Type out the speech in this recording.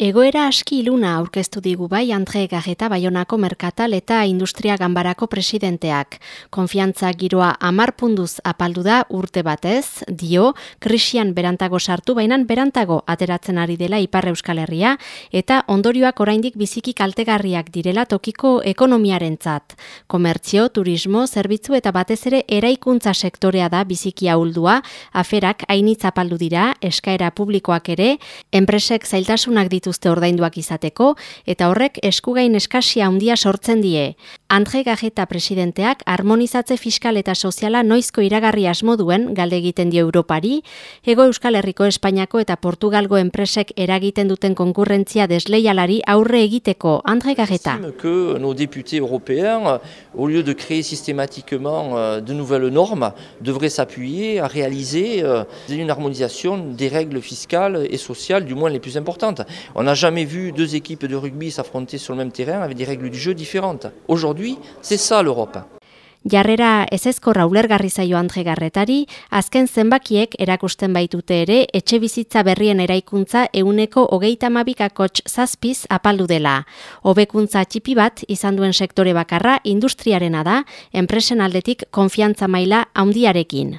Egoera aski iluna aurkeztu digu bai Andre Gageta Baionako Merkatal eta Industria Ganbarako presidenteak. Konfiantza giroa amar punduz apaldu da urte batez, dio, krisian berantago sartu, bainan berantago ateratzen ari dela Ipar Euskal Herria, eta ondorioak oraindik biziki kaltegarriak direla tokiko ekonomiaren zat. Komertzio, turismo, zerbitzu eta batez ere eraikuntza sektorea da biziki ahuldua, aferak hainitz apaldu dira, eskaera publikoak ere, enpresek zailtasunak ditu dituzte ordainduak izateko eta horrek eskugain eskasia handia sortzen die. Andre Gajeta presidenteak harmonizatze fiskal eta soziala noizko iragarri asmo duen galde egiten dio Europari, Ego Euskal Herriko Espainiako eta Portugalgo enpresek eragiten duten konkurrentzia desleialari aurre egiteko. Andre Gajeta. que nos députés européens au lieu de créer systématiquement euh, de nouvelles normes devraient s'appuyer à réaliser euh, une harmonisation des règles fiscales et sociales du moins les plus importantes. On n'a jamais vu deux équipes de rugby s'affronter sur le même terrain avec des règles du jeu différentes. Aujourd'hui, c'est ça l'Europe. Jarrera ezezkorra ulergarri zaio antregarretari, azken zenbakiek erakusten baitute ere etxe bizitza berrien eraikuntza euneko hogeita mabikakotx zazpiz apaldu dela. Hobekuntza txipi bat izan duen sektore bakarra industriarena da, enpresen aldetik konfiantza maila handiarekin.